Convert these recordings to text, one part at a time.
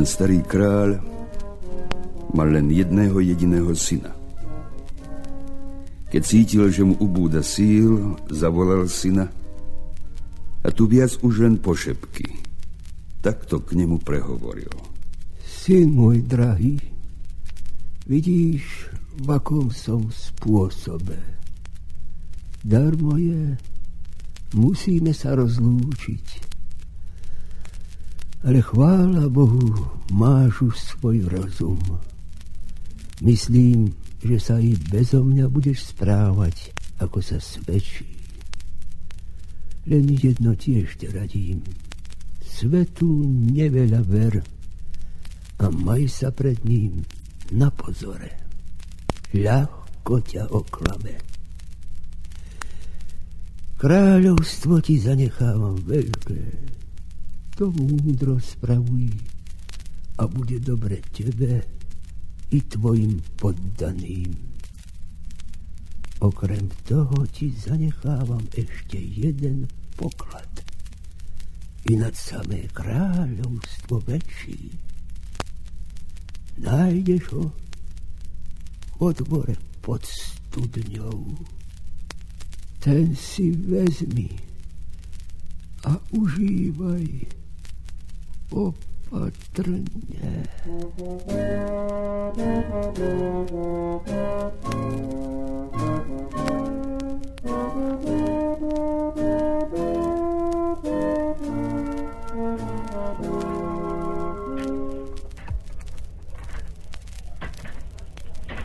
Jeden starý kráľ mal len jedného jediného syna. Keď cítil, že mu ubúda síl, zavolal syna a tu viac už len pošepky. Takto k nemu prehovoril. Syn môj drahý, vidíš, v akom som spôsobe. Darmo je, musíme sa rozlúčiť ale chvála Bohu, máš už svoj rozum. Myslím, že sa i bezo mňa budeš správať, ako sa svedčí. Len jedno tiež te radím. Svetu neveľa ver a maj sa pred ním na pozore. Ľahko ťa oklame. Kráľovstvo ti zanechávam veľké, to múdro spravuj a bude dobre tebe i tvojim poddaným. Okrem toho ti zanechávam ešte jeden poklad. I nad samé kráľovstvo väčší. Nájdeš ho vo dvore pod studňou. Ten si vezmi a užívaj opatrne.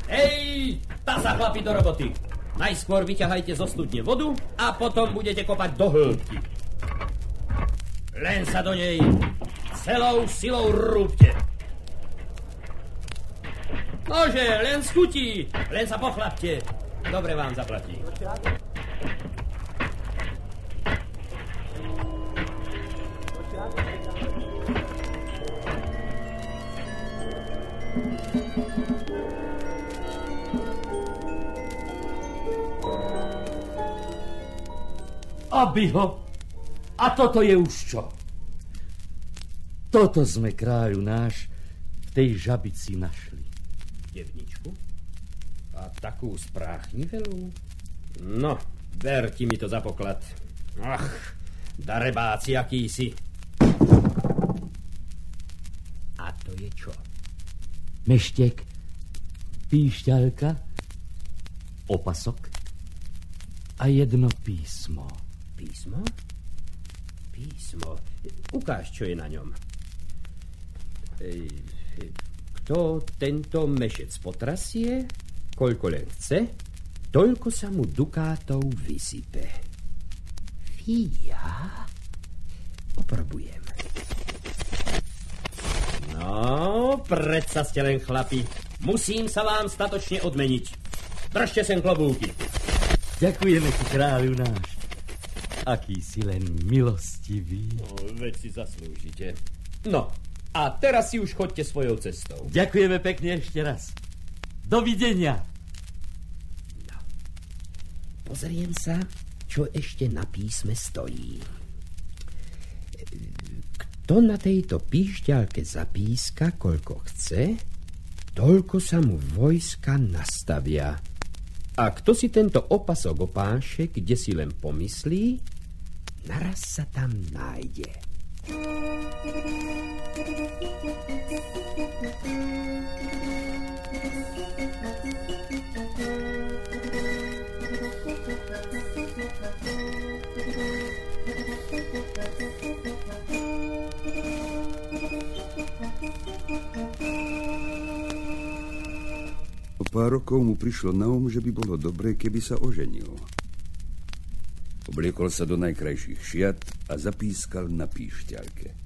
Hej, tá sa chlapi do roboty. Najskôr vyťahajte zo studne vodu a potom budete kopať do hĺbky. Len sa do nej celou silou rúbte. Nože, len skutí, len sa pochlapte. Dobre vám zaplatí. Aby ho. A toto je už čo? Toto sme kráľu náš v tej žabici našli. Devničku? A takú spráchnivelú? No, ver ti mi to za poklad. Ach, darebáci akýsi. A to je čo? Meštek, píšťalka, opasok a jedno písmo. Písmo? Písmo. Ukáž, čo je na ňom. Kto tento mešec potrasie, koľko len chce, toľko sa mu dukátov vysype. Fíja? Oprobujem. No, predsa ste len chlapi. Musím sa vám statočne odmeniť. Držte sem klobúky. Ďakujeme ti, kráľu náš. Aký si len milostivý. No, veď si zaslúžite. No, a teraz si už chodte svojou cestou. Ďakujeme pekne ešte raz. Dovidenia. No. Pozriem sa, čo ešte na písme stojí. Kto na tejto píšťalke zapíska, koľko chce, toľko sa mu vojska nastavia. A kto si tento opasok opáše, kde si len pomyslí, naraz sa tam nájde. Pár rokov mu prišlo na um, že by bolo dobré, keby sa oženil. Obliekol sa do najkrajších šiat a zapískal na píšťalke.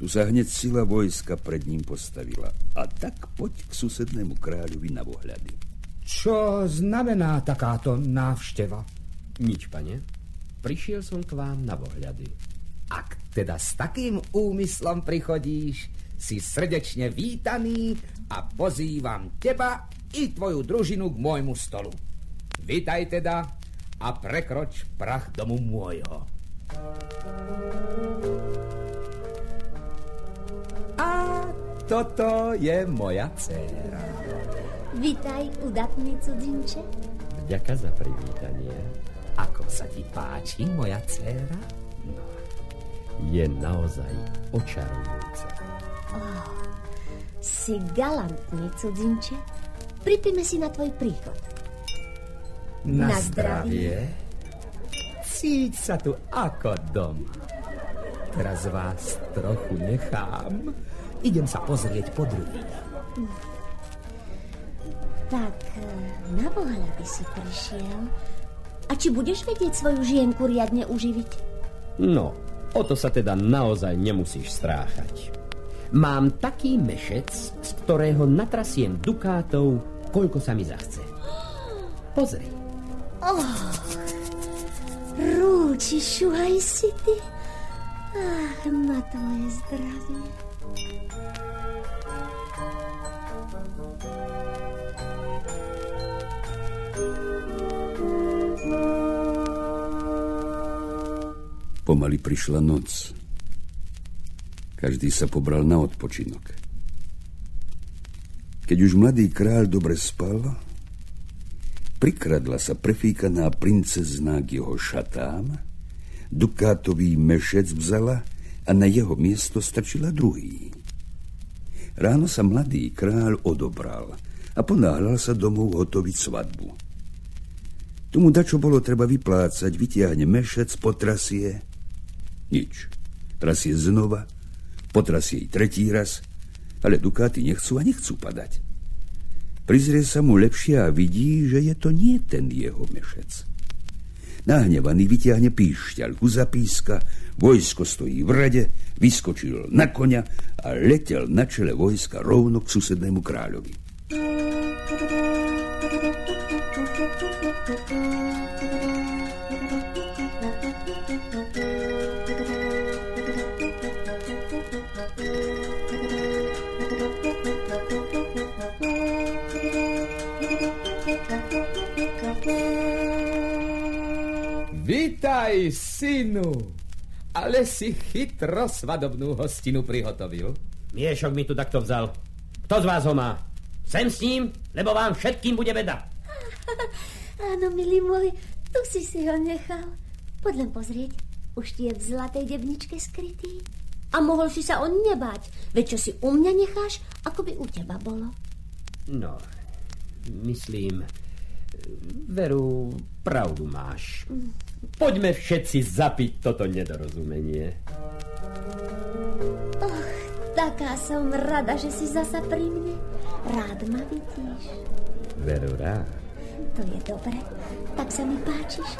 Tu sa hneď sila vojska pred ním postavila. A tak poď k susednému kráľovi na vohľady. Čo znamená takáto návšteva? Nič, pane. Prišiel som k vám na vohľady. Ak teda s takým úmyslom prichodíš, si srdečne vítaný a pozývam teba i tvoju družinu k môjmu stolu. Vítaj teda a prekroč prach domu môjho. A toto je moja dcéra. Vitaj, udatný cudzinče. Vďaka za privítanie. Ako sa ti páči, moja dcéra? No, je naozaj očarujúca. Si galantný cudzinče. Pripíme si na tvoj príchod. Na, Na zdravie. Cíť sa tu ako doma. Teraz vás trochu nechám. Idem sa pozrieť po druhých. Tak, e, na pohľady si prišiel. A či budeš vedieť svoju žienku riadne uživiť? No, o to sa teda naozaj nemusíš stráchať. Mám taký mešec, z ktorého natrasiem dukátov, koľko sa mi zachce. Pozri. Rúči, šuhaj si ty. Ach, na tvoje zdravie. Pomaly prišla noc. Každý sa pobral na odpočinok. Keď už mladý kráľ dobre spal, prikradla sa prefíkaná princezná k jeho šatám, dukátový mešec vzala a na jeho miesto strčila druhý. Ráno sa mladý kráľ odobral a ponáhľal sa domov hotoviť svadbu. Tu mu dačo bolo treba vyplácať, vytiahne mešec, potrasie. Nič. Trasie znova, potrasie jej tretí raz, ale dukáty nechcú a nechcú padať. Prizrie sa mu lepšie a vidí, že je to nie ten jeho mešec. Nahnevaný vyťahne píšťalku zapíska, vojsko stojí v rade, vyskočil na konia a letel na čele vojska rovno k susednému kráľovi. Vitaj, synu. Ale si chytro svadobnú hostinu prihotovil. Miešok mi tu takto vzal. Kto z vás ho má? Sem s ním, lebo vám všetkým bude beda. Áno, milý môj, tu si si ho nechal. Poď len pozrieť, už ti je v zlatej debničke skrytý. A mohol si sa on nebáť, veď čo si u mňa necháš, ako by u teba bolo. No, myslím, veru, pravdu máš. Poďme všetci zapiť toto nedorozumenie. Taká som rada, že si zasa pri mne. Rád ma vidíš. Veru rád. To je dobre, tak sa mi páčiš.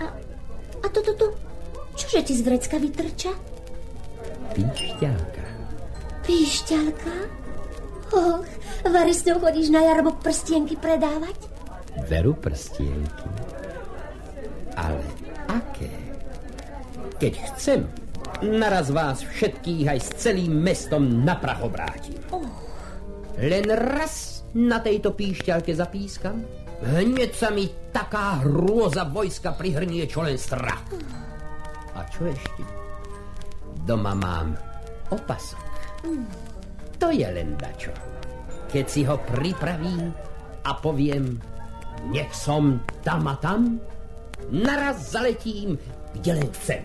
A, a toto tu, čože ti z vrecka vytrča? Píšťalka. Píšťalka? Och, Vary s ňou chodíš na jarmok prstienky predávať? Veru prstienky. Aké? Keď chcem, naraz vás všetkých aj s celým mestom na prach obrátim. Len raz na tejto píšťalke zapískam, hneď sa mi taká hrôza vojska prihrnie, čo len strach. A čo ešte? Doma mám opasok. To je len dačo. Keď si ho pripravím a poviem, nech som tam a tam, naraz zaletím, kde len chcem.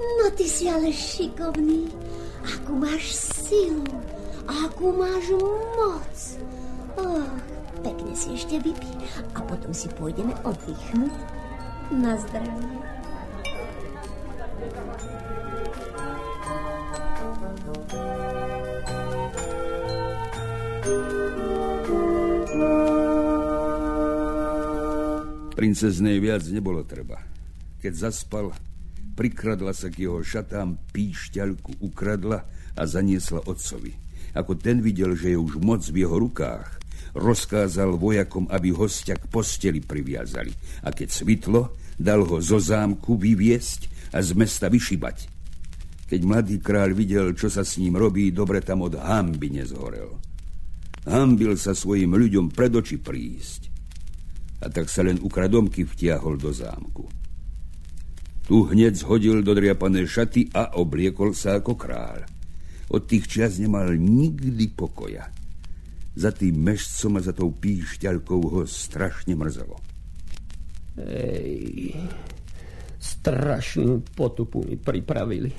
No ty si ale šikovný. Akú máš silu, akú máš moc. Oh, pekne si ešte vypí a potom si pôjdeme oddychnúť. Na zdravie. Princeznej viac nebolo treba. Keď zaspal, prikradla sa k jeho šatám, píšťalku ukradla a zaniesla otcovi. Ako ten videl, že je už moc v jeho rukách, rozkázal vojakom, aby hostia k posteli priviazali. A keď svitlo, dal ho zo zámku vyviesť a z mesta vyšibať. Keď mladý kráľ videl, čo sa s ním robí, dobre tam od hamby nezhorel. Hambil sa svojim ľuďom pred oči prísť a tak sa len ukradomky vtiahol do zámku. Tu hneď zhodil dodriapané šaty a obliekol sa ako kráľ. Od tých čas nemal nikdy pokoja. Za tým mešcom a za tou píšťalkou ho strašne mrzelo. Ej, strašnú potupu mi pripravili.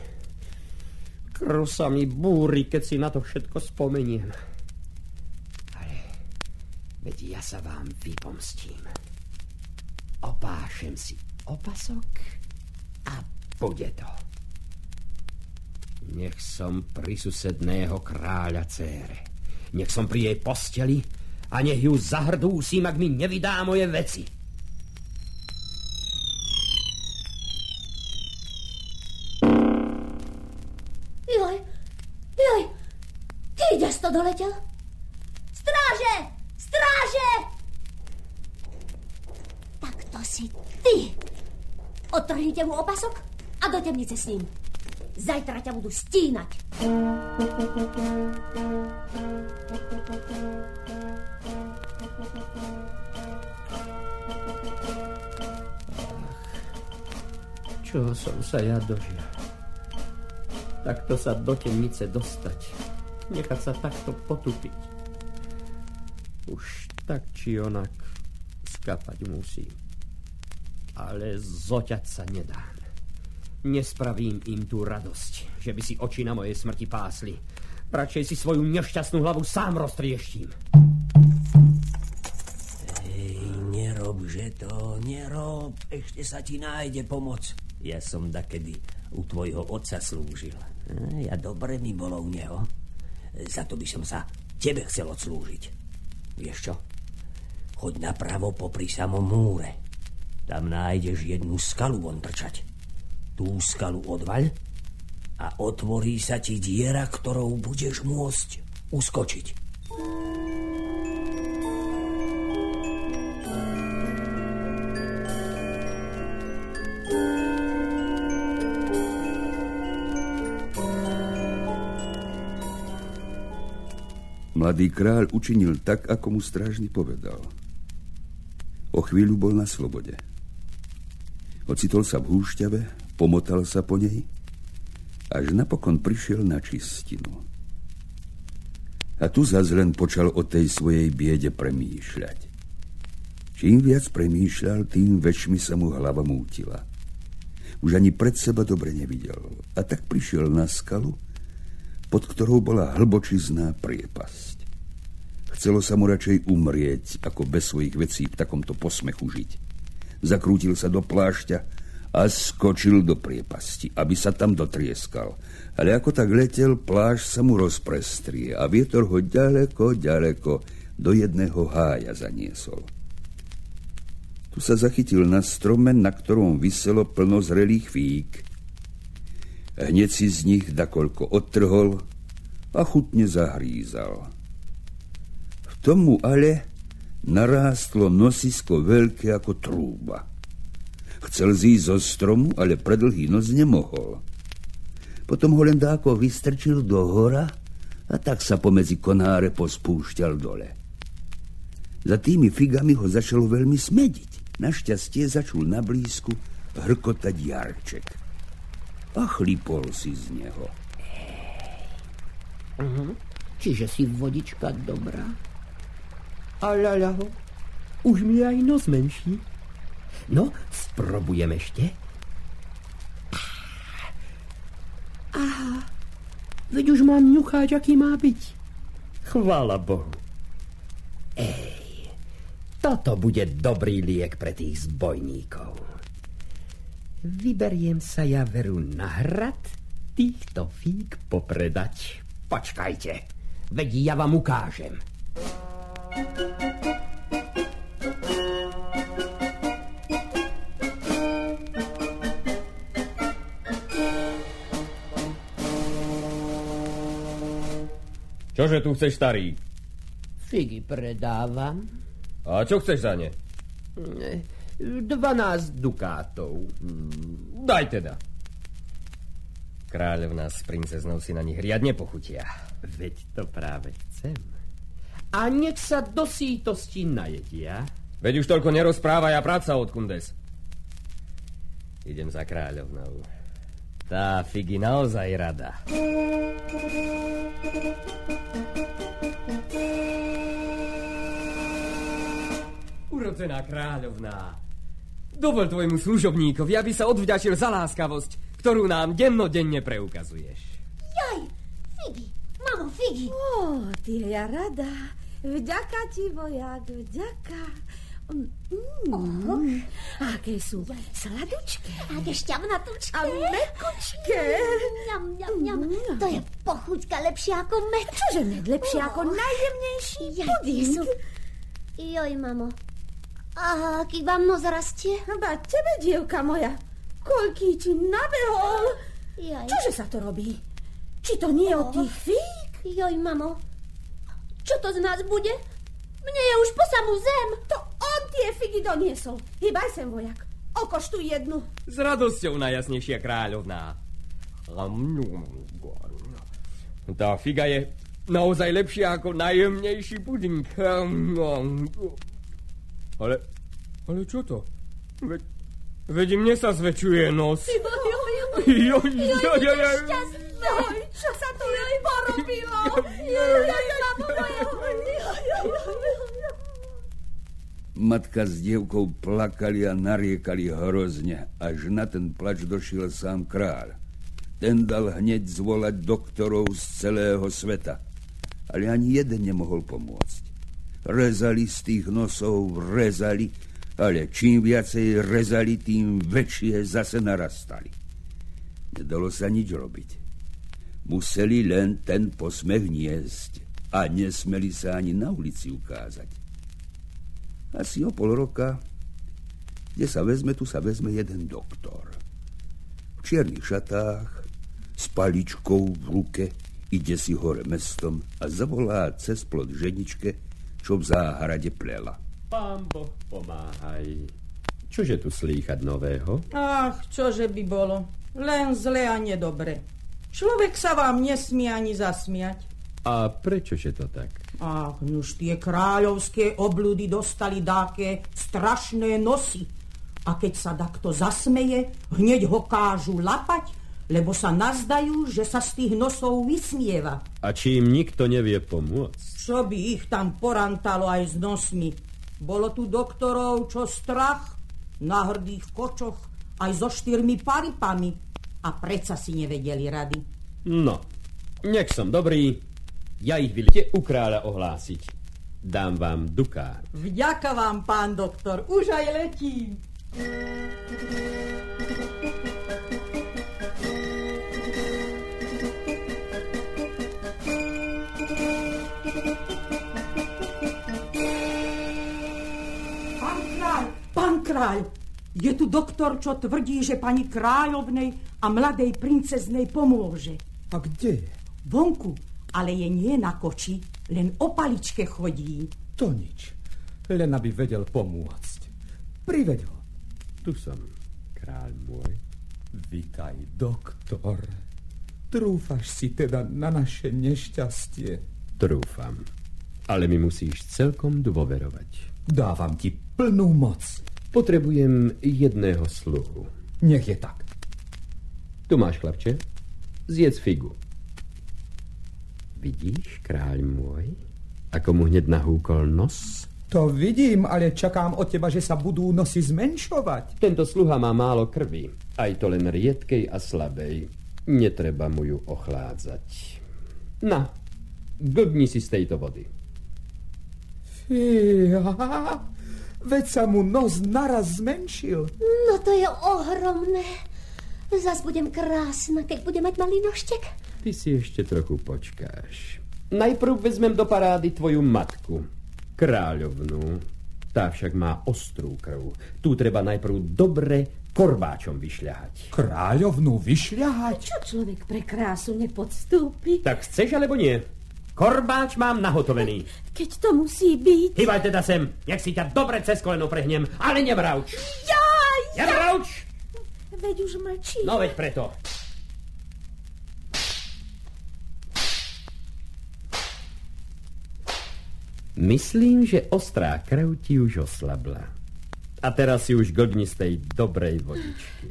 Krv sa mi búri, keď si na to všetko spomeniem. Veď ja sa vám vypomstím. Opášem si opasok a bude to. Nech som pri susedného kráľa cére. Nech som pri jej posteli a nech ju zahrdúsim, ak mi nevydá moje veci. Joj, joj, kde si to doletel? Stráže! Stráže! Tak to si ty. Odtrhnite mu opasok a do temnice s ním. Zajtra ťa budú stínať. Čo som sa ja dožil? Takto sa do temnice dostať. Nechať sa takto potupiť. Už tak či onak skapať musím. Ale zoťať sa nedám. Nespravím im tú radosť, že by si oči na mojej smrti pásli. Radšej si svoju nešťastnú hlavu sám roztrieštím. Ej, nerob, že to, nerob. Ešte sa ti nájde pomoc. Ja som dakedy u tvojho otca slúžil. Ja dobre mi bolo u neho. Za to by som sa tebe chcel odslúžiť. Vieš čo? Choď napravo popri samom múre. Tam nájdeš jednu skalu von. Tú skalu odvaľ a otvorí sa ti diera, ktorou budeš môcť uskočiť. Mladý kráľ učinil tak, ako mu strážny povedal. O chvíľu bol na slobode. Ocitol sa v húšťave, pomotal sa po nej, až napokon prišiel na čistinu. A tu zase len počal o tej svojej biede premýšľať. Čím viac premýšľal, tým väčšmi sa mu hlava mútila. Už ani pred seba dobre nevidel. A tak prišiel na skalu, pod ktorou bola hlbočizná priepasť. Chcelo sa mu radšej umrieť, ako bez svojich vecí v takomto posmechu žiť. Zakrútil sa do plášťa a skočil do priepasti, aby sa tam dotrieskal. Ale ako tak letel, plášť sa mu rozprestrie a vietor ho ďaleko, ďaleko do jedného hája zaniesol. Tu sa zachytil na strome, na ktorom vyselo plno zrelých fík. Hneď si z nich dakoľko odtrhol a chutne zahrízal. V tomu ale narástlo nosisko veľké ako trúba. Chcel zísť zo stromu, ale predlhý noc nemohol. Potom ho len dáko vystrčil do hora a tak sa pomedzi konáre pospúšťal dole. Za tými figami ho začalo veľmi smediť. Našťastie začul na blízku hrkotať jarček. A chlipol si z neho. Uh-huh. Čiže si vodička dobrá? A ľaľaho, už mi aj nos menší. No, sprobujem ešte. Aha, veď už mám ňucháč, aký má byť. Chvála Bohu. Ej, toto bude dobrý liek pre tých zbojníkov. Vyberiem sa ja veru na hrad týchto fík popredať. Počkajte, veď ja vám ukážem. Čože tu chceš, starý? Figy predávam. A čo chceš za ne? 12 dukátov. Daj teda. Kráľovná s princeznou si na nich riadne pochutia. Veď to práve chcem. A nech sa do sítosti najedia. Veď už toľko nerozprávaj a práca od Kundes. Idem za kráľovnou. Tá figy naozaj rada. Urodzená kráľovná, dovol tvojmu služobníkovi, aby sa odvďačil za láskavosť, ktorú nám dennodenne preukazuješ. Jaj, figy, mamo, figy. Ó, ty ja rada. Vďaka ti, vojak, vďaka. Mm, aké sú sladučké. Aké šťavnatúčké. A mekučké. Ňam, ňam, ňam. To je pochuťka lepšia ako med. Čože med lepšie ako najjemnejší puding? sú... Joj, mamo. A aký vám nos rastie? Ba tebe, dievka moja, koľký ti nabehol. Jaj. Čože sa to robí? Či to nie od tých fík? Joj, mamo. Čo to z nás bude? Mne je už po samú zem. To on tie figy doniesol. Hýbaj sem, vojak. Okoštuj jednu. S radosťou najjasnejšia kráľovná. Tá figa je naozaj lepšia ako najjemnejší puding. Ale, ale čo to? Veď, veď mne sa zväčšuje nos. Joj, Jo, jo, jo, jo. šťastná. Joj, čo sa tu jej porobilo? Joj, joj, mamo moja. Joj, joj, joj. Matka s dievkou plakali a nariekali hrozne, až na ten plač došiel sám kráľ. Ten dal hneď zvolať doktorov z celého sveta, ale ani jeden nemohol pomôcť. Rezali z tých nosov, rezali, ale čím viacej rezali, tým väčšie zase narastali. Nedalo sa nič robiť. Museli len ten posmech niesť a nesmeli sa ani na ulici ukázať. Asi o pol roka, kde sa vezme, tu sa vezme jeden doktor. V čiernych šatách, s paličkou v ruke, ide si hore mestom a zavolá cez plot ženičke, čo v záhrade plela. Pán Boh, pomáhaj. Čože tu slýchať nového? Ach, čože by bolo. Len zle a nedobre. Človek sa vám nesmie ani zasmiať. A prečože to tak? Ach, nuž tie kráľovské obľudy dostali dáke strašné nosy. A keď sa takto zasmeje, hneď ho kážu lapať, lebo sa nazdajú, že sa z tých nosov vysmieva. A čím nikto nevie pomôcť? Čo by ich tam porantalo aj s nosmi? Bolo tu doktorov, čo strach, na hrdých kočoch, aj so štyrmi paripami. A predsa si nevedeli rady. No, nech som dobrý, ja ich vilite u kráľa ohlásiť. Dám vám dukát. Vďaka vám, pán doktor, už aj letím. Pán kráľ, pán kráľ, je tu doktor, čo tvrdí, že pani kráľovnej a mladej princeznej pomôže. A kde je? Vonku, ale je nie na koči, len o paličke chodí. To nič. Len aby vedel pomôcť. Priveď ho. Tu som, kráľ môj. Vítaj, doktor. Trúfaš si teda na naše nešťastie. Trúfam. Ale mi musíš celkom dôverovať. Dávam ti plnú moc. Potrebujem jedného sluhu. Nech je tak. Tu máš, chlapče. Zjedz figu. Vidíš, kráľ môj, ako mu hneď nahúkol nos? To vidím, ale čakám od teba, že sa budú nosy zmenšovať. Tento sluha má málo krvi, aj to len riedkej a slabej. Netreba mu ju ochládzať. Na, glbni si z tejto vody. Fíha, veď sa mu nos naraz zmenšil. No to je ohromné. Zas budem krásna, keď budem mať malý nožtek. Ty si ešte trochu počkáš. Najprv vezmem do parády tvoju matku, kráľovnú. Tá však má ostrú krv. Tu treba najprv dobre korbáčom vyšľahať. Kráľovnú vyšľahať? Čo človek pre krásu nepodstúpi? Tak chceš alebo nie? Korbáč mám nahotovený. Keď to musí byť... Hýbaj teda sem, nech si ťa dobre cez koleno prehnem, ale nevrauč. Jaj! Nevrauč! Veď už mlčí. No veď preto. Myslím, že ostrá krv ti už oslabla. A teraz si už glgni z tej dobrej vodičky.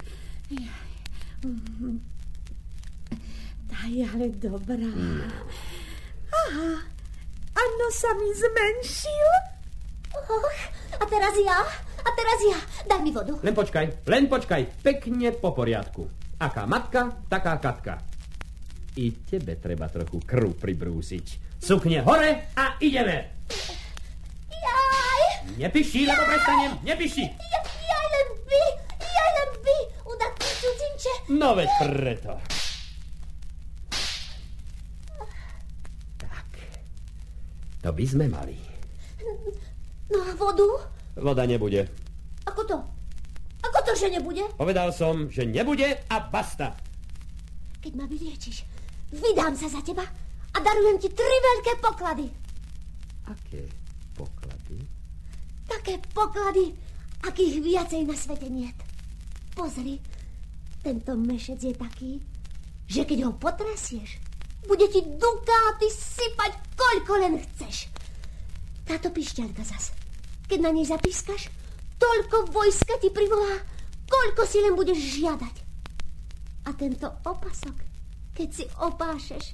Tá Aj, ale dobrá. Aha, Ano sa mi zmenšil. Och, a teraz ja, a teraz ja. Daj mi vodu. Len počkaj, len počkaj. Pekne po poriadku. Aká matka, taká katka. I tebe treba trochu krv pribrúsiť. Sukne hore a ideme. Jaj, Nepiši, lebo prestanem. Nepiši. ja, jaj len vy, jaj len vy, udatní cudzinče. No veď preto. Tak. To by sme mali. No a vodu? Voda nebude. Ako to? Ako to, že nebude? Povedal som, že nebude a basta. Keď ma vyliečiš, vydám sa za teba a darujem ti tri veľké poklady. Aké poklady? Také poklady, akých viacej na svete niet. Pozri, tento mešec je taký, že keď ho potrasieš, bude ti dukáty sypať, koľko len chceš. Táto pišťalka zas, keď na nej zapískaš, toľko vojska ti privolá, koľko si len budeš žiadať. A tento opasok, keď si opášeš,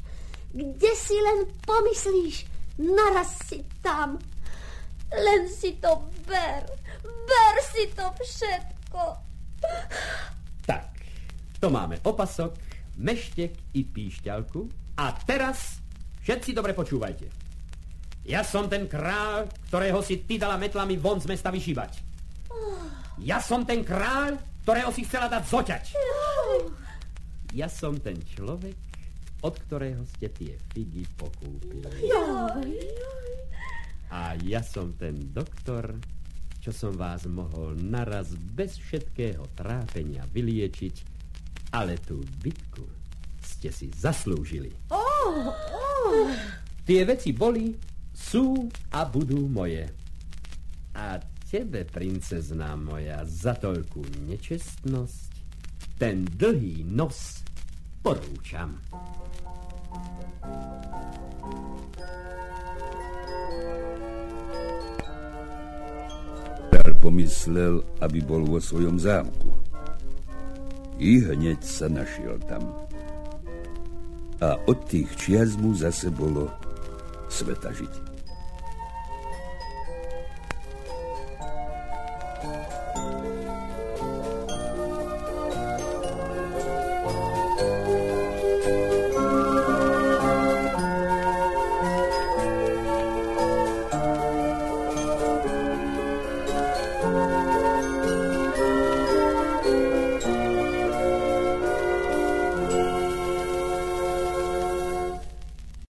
kde si len pomyslíš, naraz si tam. Len si to ber, ber si to všetko. Tak, to máme opasok, meštek i píšťalku. A teraz všetci dobre počúvajte. Ja som ten král, ktorého si ty dala metlami von z mesta vyšívať. Ja som ten král, ktorého si chcela dať zoťať. Ja som ten človek, od ktorého ste tie figy pokúpili. A ja som ten doktor, čo som vás mohol naraz bez všetkého trápenia vyliečiť, ale tú bitku ste si zaslúžili. Oh, oh. Tie veci boli, sú a budú moje. A tebe, princezná moja, za toľkú nečestnosť, ten dlhý nos porúčam. Král pomyslel, aby bol vo svojom zámku. I hneď sa našiel tam. A od tých čias mu zase bolo sveta žiť.